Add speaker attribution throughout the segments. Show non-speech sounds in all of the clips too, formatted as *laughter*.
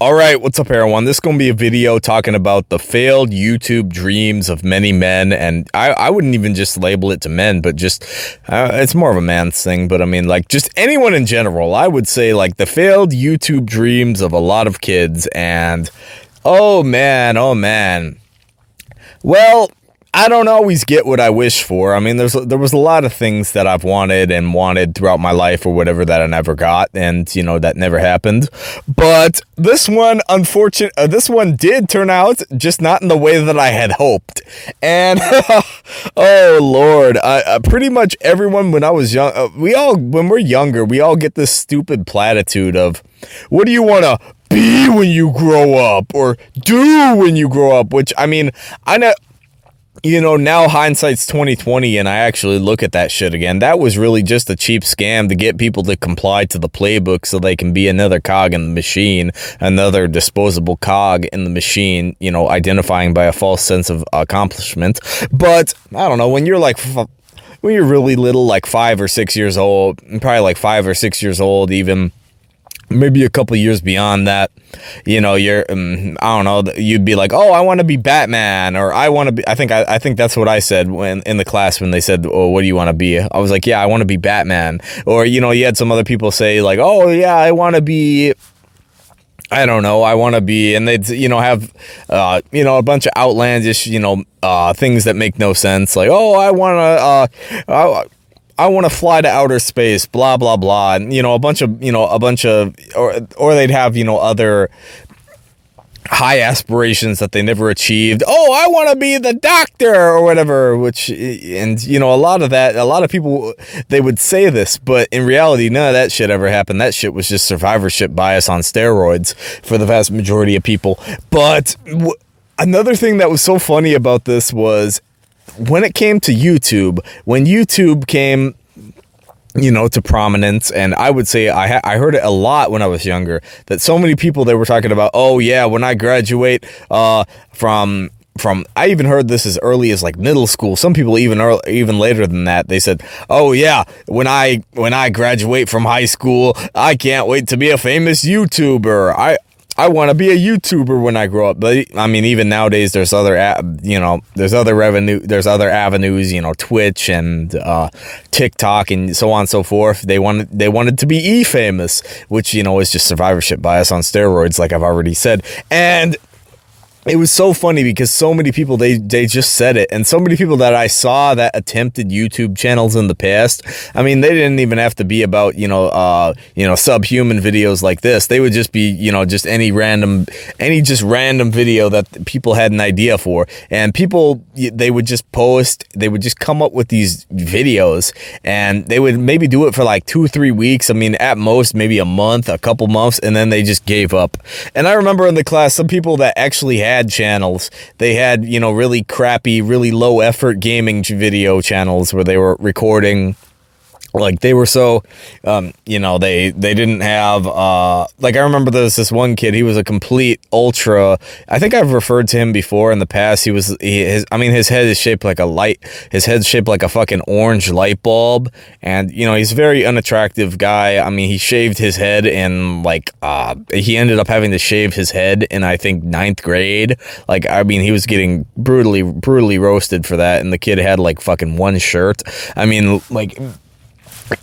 Speaker 1: All right, what's up, everyone? This is going to be a video talking about the failed YouTube dreams of many men, and I, I wouldn't even just label it to men, but just uh, it's more of a man's thing. But I mean, like just anyone in general, I would say like the failed YouTube dreams of a lot of kids, and oh man, oh man. Well, I don't always get what I wish for. I mean, there's there was a lot of things that I've wanted and wanted throughout my life or whatever that I never got, and you know that never happened. But this one, unfortunate, uh, this one did turn out just not in the way that I had hoped. And *laughs* oh lord, I, uh, pretty much everyone when I was young, uh, we all when we're younger, we all get this stupid platitude of, "What do you want to?" be when you grow up or do when you grow up which i mean i know you know, now hindsight's 2020 and I actually look at that shit again. That was really just a cheap scam to get people to comply to the playbook so they can be another cog in the machine, another disposable cog in the machine, you know, identifying by a false sense of accomplishment. But I don't know, when you're like when you're really little, like five or six years old, probably like five or six years old, even maybe a couple years beyond that, you know, you're, um, I don't know, you'd be like, oh, I want to be Batman, or I want to be, I think, I, I think that's what I said when in the class when they said, oh, what do you want to be? I was like, yeah, I want to be Batman. Or, you know, you had some other people say like, oh, yeah, I want to be, I don't know. I want to be, and they'd, you know, have, uh, you know, a bunch of outlandish, you know, uh, things that make no sense. Like, oh, I want to, uh, I want to fly to outer space, blah blah blah, and you know a bunch of you know a bunch of or or they'd have you know other high aspirations that they never achieved. Oh, I want to be the doctor or whatever, which, and you know, a lot of that, a lot of people, they would say this, but in reality, none of that shit ever happened. That shit was just survivorship bias on steroids for the vast majority of people. But another thing that was so funny about this was when it came to YouTube, when YouTube came you know, to prominence. And I would say I, I heard it a lot when I was younger that so many people they were talking about, oh yeah, when I graduate uh, from from I even heard this as early as like middle school. Some people even early, even later than that. They said, "Oh yeah, when I when I graduate from high school, I can't wait to be a famous YouTuber. I I want to be a YouTuber when I grow up. But I mean, even nowadays, there's other, you know, there's other revenue, there's other avenues, you know, Twitch and uh, TikTok and so on and so forth. They wanted, they wanted to be e famous, which you know is just survivorship bias on steroids, like I've already said. And it was so funny because so many people they they just said it. And so many people that I saw that attempted YouTube channels in the past I mean they didn't even have to be about you know uh you know subhuman videos like this. They would just be you know just any random any just random video that people had an idea for. And people they would just post they would just come up with these videos. And they would maybe do it for like 2 3 weeks. I mean at most maybe a month a couple months and then they just gave up. And I remember in the class some people that actually had ad channels. They had, you know, really crappy, really low effort gaming video channels where they were recording like they were so um, you know they they didn't have uh, like i remember there's this one kid he was a complete ultra. I think i've referred to him before in the past. He was he, his i mean his head is shaped like a light his head's shaped like a fucking orange light bulb. And you know he's a very unattractive guy. I mean he shaved his head and like uh, he ended up having to shave his head in i think ninth grade. Like i mean he was getting brutally brutally roasted for that. And the kid had like fucking one shirt. I mean like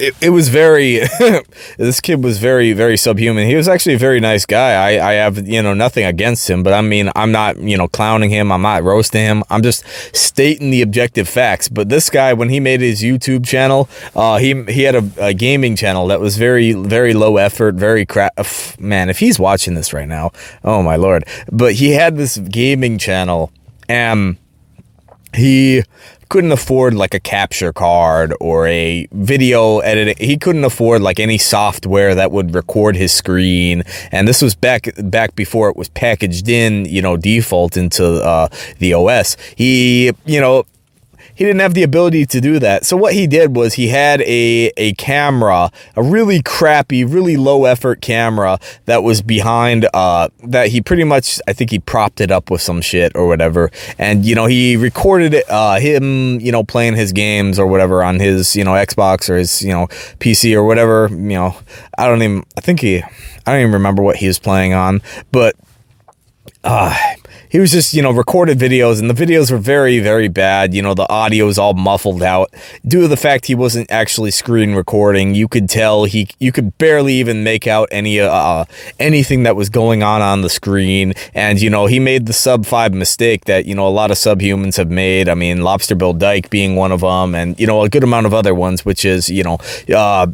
Speaker 1: it, it was very *laughs* this kid was very very subhuman. He was actually a very nice guy. I, I have you know nothing against him but i mean i'm not you know clowning him. I'm not roasting him. I'm just stating the objective facts. But this guy when he made his youtube channel uh he he had a, a gaming channel that was very very low effort very crap man if he's watching this right now oh my lord. But he had this gaming channel and he couldn't afford like a capture card or a video editing. He couldn't afford like any software that would record his screen. And this was back back before it was packaged in, you know, default into uh, the OS. He, you know, he didn't have the ability to do that. So what he did was he had a a camera, a really crappy, really low effort camera that was behind uh that he pretty much I think he propped it up with some shit or whatever. And you know, he recorded it uh him, you know, playing his games or whatever on his, you know, Xbox or his, you know, PC or whatever, you know. I don't even I think he I don't even remember what he was playing on, but uh he was just, you know, recorded videos and the videos were very, very bad. You know, the audio was all muffled out due to the fact he wasn't actually screen recording. You could tell he, you could barely even make out any, uh, anything that was going on on the screen. And, you know, he made the sub five mistake that, you know, a lot of subhumans have made. I mean, Lobster Bill Dyke being one of them and, you know, a good amount of other ones, which is, you know, uh,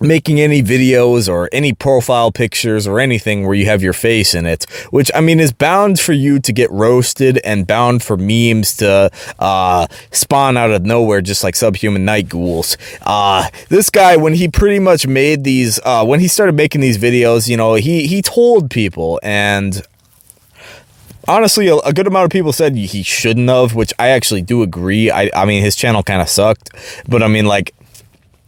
Speaker 1: making any videos or any profile pictures or anything where you have your face in it, which I mean is bound for you to get roasted and bound for memes to uh, spawn out of nowhere, just like subhuman night ghouls. Uh, this guy, when he pretty much made these, uh, when he started making these videos, you know, he he told people and honestly, a, good amount of people said he shouldn't have, which I actually do agree. I, I mean, his channel kind of sucked, but I mean, like,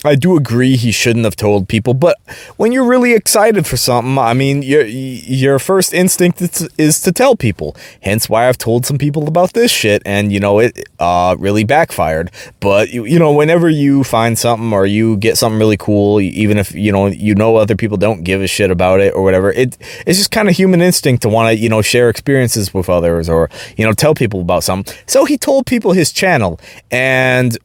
Speaker 1: I do agree he shouldn't have told people, but when you're really excited for something, I mean, your your first instinct is, is to tell people. Hence why I've told some people about this shit, and you know it uh, really backfired. But you, you know, whenever you find something or you get something really cool, even if you know you know other people don't give a shit about it or whatever, it it's just kind of human instinct to want to you know share experiences with others or you know tell people about something. So he told people his channel, and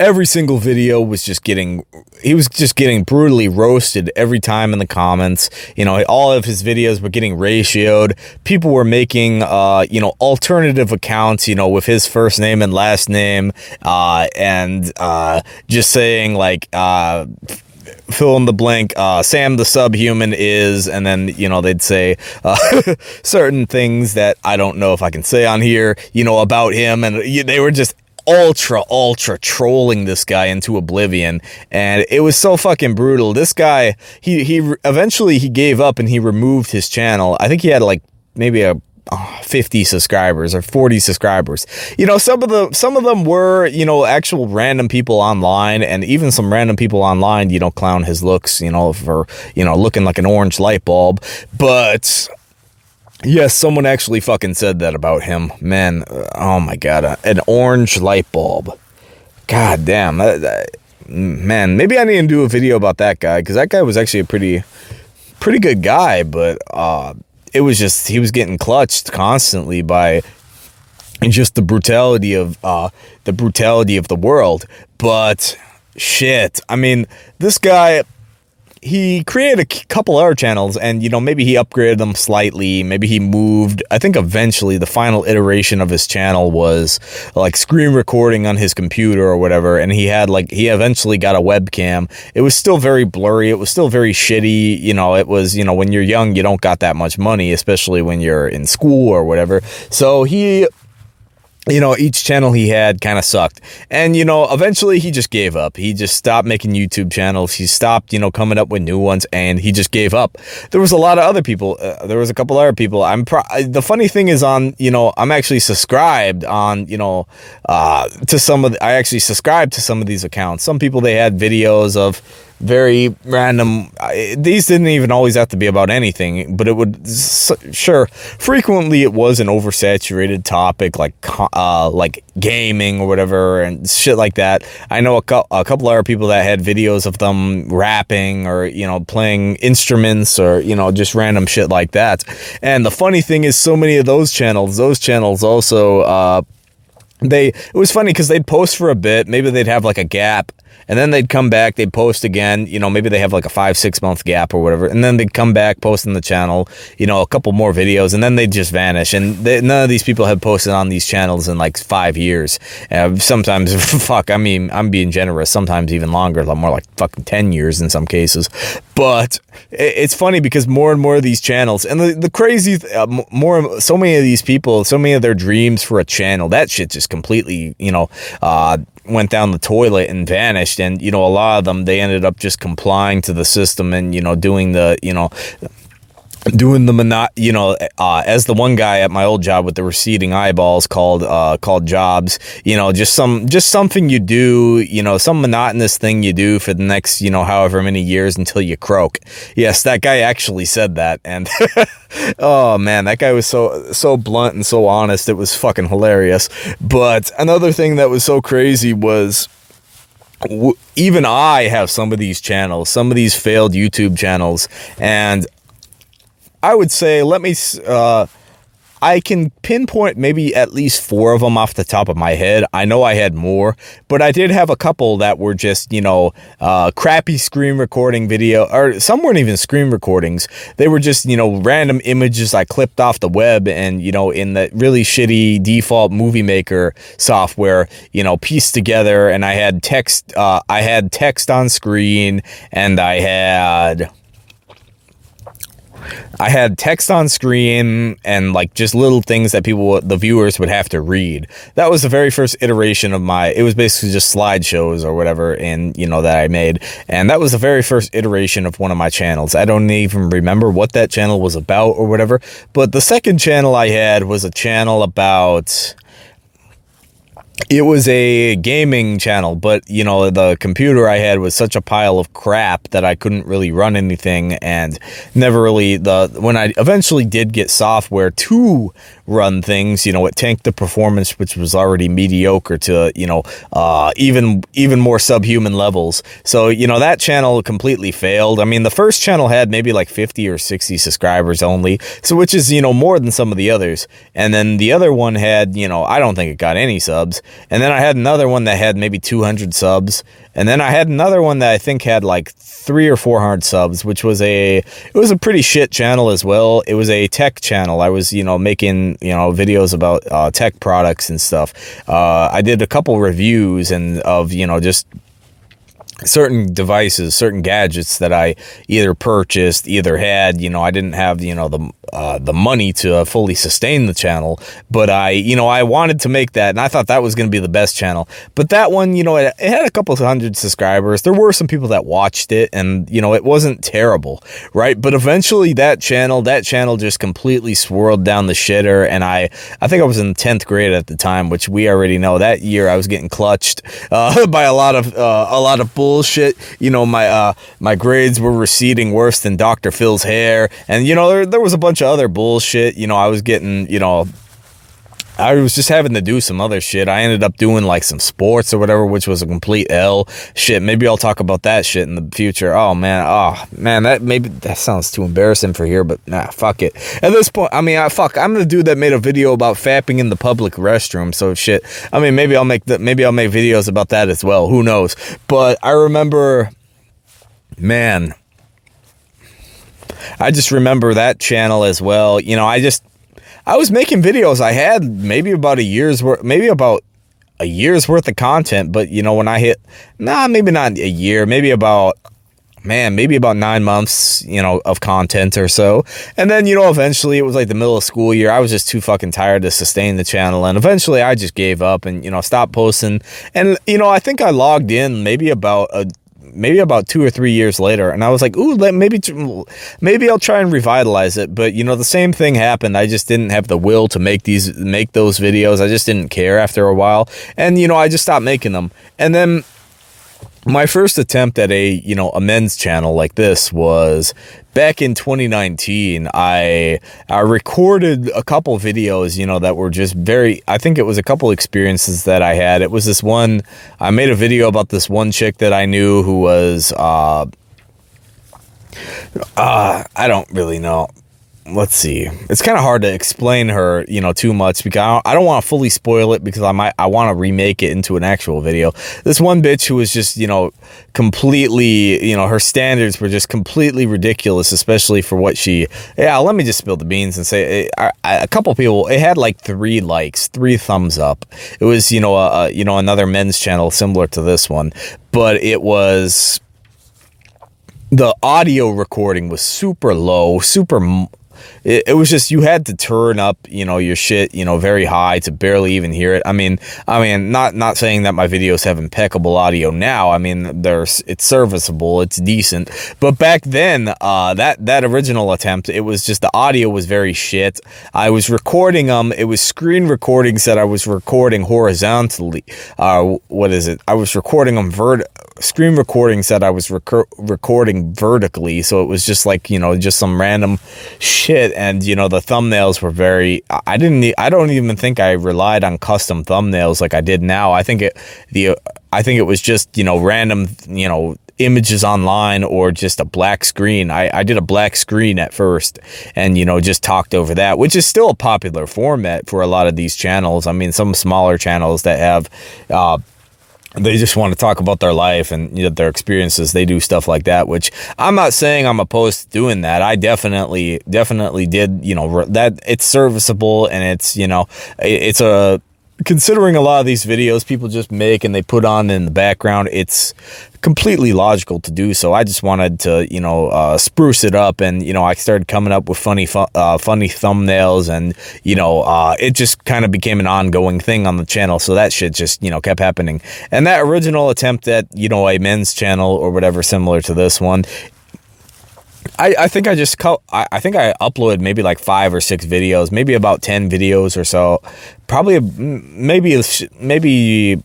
Speaker 1: every single video was just getting he was just getting brutally roasted every time in the comments. You know all of his videos were getting ratioed. People were making uh you know alternative accounts you know with his first name and last name uh and uh just saying like uh fill in the blank uh, sam the subhuman is and then you know they'd say uh, *laughs* certain things that i don't know if i can say on here you know about him and they were just ultra, ultra trolling this guy into oblivion. And it was so fucking brutal. This guy, he, he eventually he gave up and he removed his channel. I think he had like maybe a 50 subscribers or 40 subscribers. You know, some of the some of them were, you know, actual random people online and even some random people online, you know, clown his looks, you know, for, you know, looking like an orange light bulb. But Yes, someone actually fucking said that about him. Man, uh, oh my god, uh, an orange light bulb. God damn. That, that, man, maybe I need to do a video about that guy because that guy was actually a pretty, pretty good guy, but uh, it was just, he was getting clutched constantly by just the brutality of, uh, the brutality of the world. But shit, I mean, this guy he created a couple other channels and you know maybe he upgraded them slightly maybe he moved i think eventually the final iteration of his channel was like screen recording on his computer or whatever and he had like he eventually got a webcam. It was still very blurry it was still very shitty you know it was you know when you're young you don't got that much money especially when you're in school or whatever. So he you know, each channel he had kind of sucked. And, you know, eventually he just gave up. He just stopped making YouTube channels. He stopped, you know, coming up with new ones and he just gave up. There was a lot of other people. Uh, there was a couple other people. I'm the funny thing is on, you know, I'm actually subscribed on, you know, uh, to some of the, I actually subscribed to some of these accounts. Some people, they had videos of, very random. These didn't even always have to be about anything, but it would sure frequently it was an oversaturated topic like uh like gaming or whatever and shit like that. I know a, co a couple other people that had videos of them rapping or you know playing instruments or you know just random shit like that. And the funny thing is, so many of those channels, those channels also. uh they it was funny because they'd post for a bit maybe they'd have like a gap and then they'd come back, they'd post again, you know, maybe they have like a five, six month gap or whatever, and then they'd come back, post in the channel, you know, a couple more videos, and then they'd just vanish. And they, none of these people have posted on these channels in like five years. Uh, sometimes, *laughs* fuck, I mean, I'm being generous, sometimes even longer, more like fucking 10 years in some cases. But it's funny because more and more of these channels, and the, the crazy, uh, more, so many of these people, so many of their dreams for a channel, that shit just completely, you know, uh, went down the toilet and vanished. And you know a lot of them they ended up just complying to the system and you know doing the you know doing the monot you know uh, as the one guy at my old job with the receding eyeballs called uh, called jobs you know just some just something you do you know some monotonous thing you do for the next you know however many years until you croak. Yes that guy actually said that and *laughs* oh man that guy was so so blunt and so honest it was fucking hilarious. But another thing that was so crazy was even I have some of these channels, some of these failed YouTube channels, and I would say, let me, uh, I can pinpoint maybe at least four of them off the top of my head. I know I had more, but I did have a couple that were just, you know, uh, crappy screen recording video, or some weren't even screen recordings. They were just, you know, random images I clipped off the web and, you know, in the really shitty default movie maker software, you know, pieced together. And I had text, uh, I had text on screen and I had, I had text on screen and like just little things that people, the viewers would have to read. That was the very first iteration of my, it was basically just slideshows or whatever and you know, that I made. And that was the very first iteration of one of my channels. I don't even remember what that channel was about or whatever. But the second channel I had was a channel about, it was a gaming channel, but you know, the computer I had was such a pile of crap that I couldn't really run anything and never really the when I eventually did get software to run things, you know, it tanked the performance which was already mediocre to, you know, uh, even even more subhuman levels. So, you know, that channel completely failed. I mean, the first channel had maybe like 50 or 60 subscribers only, so which is, you know, more than some of the others. And then the other one had, you know, I don't think it got any subs. And then I had another one that had maybe 200 subs. And then I had another one that I think had like three or 400 subs, which was a, it was a pretty shit channel as well. It was a tech channel. I was, you know, making, you know, videos about uh, tech products and stuff. Uh, I did a couple reviews and of, you know, just certain devices, certain gadgets that I either purchased, either had, you know, I didn't have, you know, the uh, the money to fully sustain the channel, but I, you know, I wanted to make that, and I thought that was going to be the best channel. But that one, you know, it, it, had a couple hundred subscribers. There were some people that watched it, and you know, it wasn't terrible, right? But eventually, that channel, that channel just completely swirled down the shitter, and I, I think I was in tenth grade at the time, which we already know that year I was getting clutched uh, *laughs* by a lot of uh, a lot of bullshit. You know, my uh, my grades were receding worse than Dr. Phil's hair, and you know, there there was a bunch bunch of other bullshit. You know, I was getting, you know, I was just having to do some other shit. I ended up doing like some sports or whatever, which was a complete L. Shit, maybe I'll talk about that shit in the future. Oh man, oh man, that maybe that sounds too embarrassing for here, but nah, fuck it. At this point, I mean, I fuck, I'm the dude that made a video about fapping in the public restroom. So shit, I mean, maybe I'll make the maybe I'll make videos about that as well. Who knows? But I remember, man, I just remember that channel as well. You know, I just, I was making videos. I had maybe about a year's worth, maybe about a year's worth of content. But, you know, when I hit, nah, maybe not a year, maybe about, man, maybe about nine months, you know, of content or so. And then, you know, eventually it was like the middle of school year. I was just too fucking tired to sustain the channel. And eventually I just gave up and, you know, stopped posting. And, you know, I think I logged in maybe about a maybe about two or three years later, and I was like, "Ooh, maybe maybe I'll try and revitalize it." But you know, the same thing happened. I just didn't have the will to make these make those videos. I just didn't care after a while, and you know, I just stopped making them. And then my first attempt at a you know a men's channel like this was back in 2019 i i recorded a couple videos you know that were just very i think it was a couple experiences that i had. It was this one i made a video about this one chick that i knew who was uh uh i don't really know let's see. It's kind of hard to explain her, you know, too much because I don't, don't want to fully spoil it because I might I want to remake it into an actual video. This one bitch who was just, you know, completely, you know, her standards were just completely ridiculous, especially for what she. Yeah, let me just spill the beans and say eh, I, I, a couple people. It had like three likes, three thumbs up. It was, you know, a, a you know another men's channel similar to this one, but it was the audio recording was super low, super it, it, was just you had to turn up, you know, your shit, you know, very high to barely even hear it. I mean, I mean, not not saying that my videos have impeccable audio now. I mean, there's it's serviceable, it's decent. But back then, uh, that that original attempt, it was just the audio was very shit. I was recording them. Um, it was screen recordings that I was recording horizontally. Uh, what is it? I was recording them vert screen recording said I was rec recording vertically. So it was just like, you know, just some random shit. And, you know, the thumbnails were very, I didn't, I don't even think I relied on custom thumbnails like I did now. I think it, the, I think it was just, you know, random, you know, images online or just a black screen. I, I did a black screen at first and, you know, just talked over that, which is still a popular format for a lot of these channels. I mean, some smaller channels that have, uh, they just want to talk about their life and you know, their experiences. They do stuff like that, which I'm not saying I'm opposed to doing that. I definitely, definitely did, you know, that it's serviceable and it's, you know, it's a, considering a lot of these videos people just make and they put on in the background, it's completely logical to do so. I just wanted to, you know, uh, spruce it up, and you know, I started coming up with funny, fu uh, funny thumbnails, and you know, uh, it just kind of became an ongoing thing on the channel. So that shit just, you know, kept happening. And that original attempt at, you know, a men's channel or whatever similar to this one, I, I think I just I, I think I uploaded maybe like five or six videos, maybe about ten videos or so, probably maybe maybe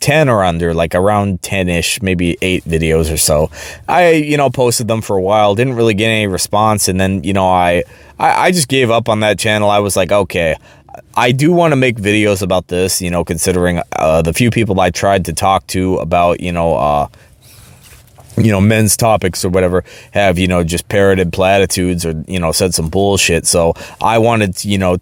Speaker 1: 10 or under, like around 10 ish, maybe eight videos or so. I, you know, posted them for a while, didn't really get any response. And then, you know, I, I, I just gave up on that channel. I was like, okay, I do want to make videos about this, you know, considering uh, the few people I tried to talk to about, you know, uh, you know, men's topics or whatever have, you know, just parroted platitudes or, you know, said some bullshit. So I wanted, you know,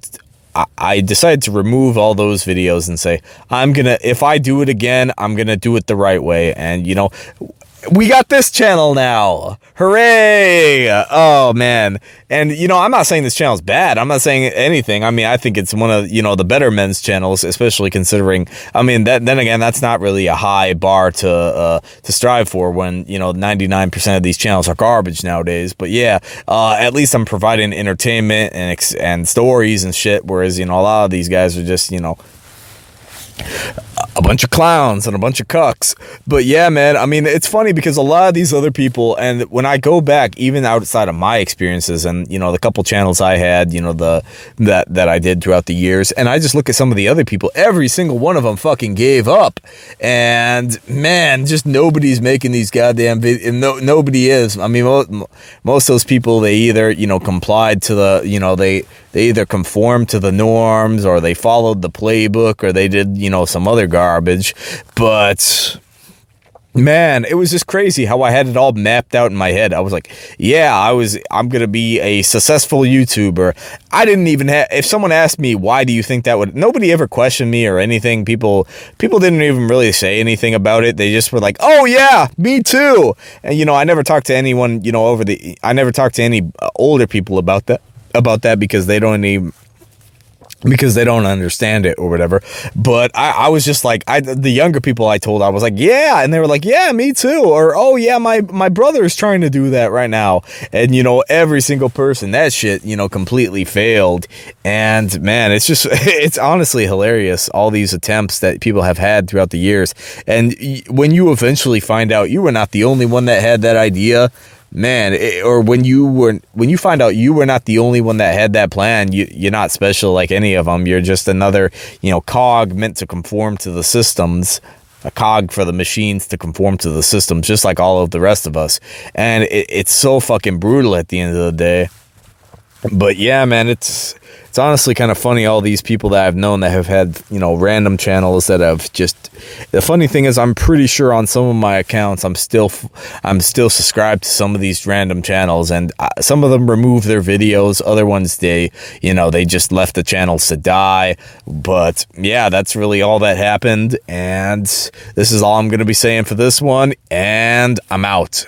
Speaker 1: I decided to remove all those videos and say, I'm going to, if I do it again, I'm going to do it the right way. And, you know, we got this channel now. Hooray! Oh man. And you know, I'm not saying this channel's bad. I'm not saying anything. I mean, I think it's one of, you know, the better men's channels, especially considering I mean, that then again, that's not really a high bar to uh to strive for when, you know, 99% of these channels are garbage nowadays. But yeah, uh at least I'm providing entertainment and and stories and shit whereas, you know, a lot of these guys are just, you know, a bunch of clowns and a bunch of cucks. But yeah, man, I mean, it's funny because a lot of these other people, and when I go back, even outside of my experiences and, you know, the couple channels I had, you know, the, that, that I did throughout the years, and I just look at some of the other people, every single one of them fucking gave up. And man, just nobody's making these goddamn videos. No, nobody is. I mean, most, most of those people, they either, you know, complied to the, you know, they, they either conformed to the norms or they followed the playbook or they did, you know, some other garbage. But man it was just crazy how i had it all mapped out in my head. I was like yeah i was i'm gonna be a successful youtuber. I didn't even have if someone asked me why do you think that would nobody ever questioned me or anything. People people didn't even really say anything about it. They just were like oh yeah me too. And you know i never talked to anyone you know over the i never talked to any older people about that about that because they don't even because they don't understand it or whatever. But I, I was just like, I, the younger people I told, I was like, yeah. And they were like, yeah, me too. Or, oh yeah, my, my brother is trying to do that right now. And, you know, every single person, that shit, you know, completely failed. And man, it's just, *laughs* it's honestly hilarious. All these attempts that people have had throughout the years. And when you eventually find out you were not the only one that had that idea, man, it, or when you were when you find out you were not the only one that had that plan, you you're not special like any of them. You're just another, you know, cog meant to conform to the systems. A cog for the machines to conform to the systems, just like all of the rest of us. And it, it's so fucking brutal at the end of the day. But yeah, man, it's it's honestly kind of funny all these people that I've known that have had, you know, random channels that have just the funny thing is I'm pretty sure on some of my accounts I'm still I'm still subscribed to some of these random channels and uh, some of them remove their videos, other ones they, you know, they just left the channels to die. But yeah, that's really all that happened and this is all I'm going to be saying for this one and I'm out.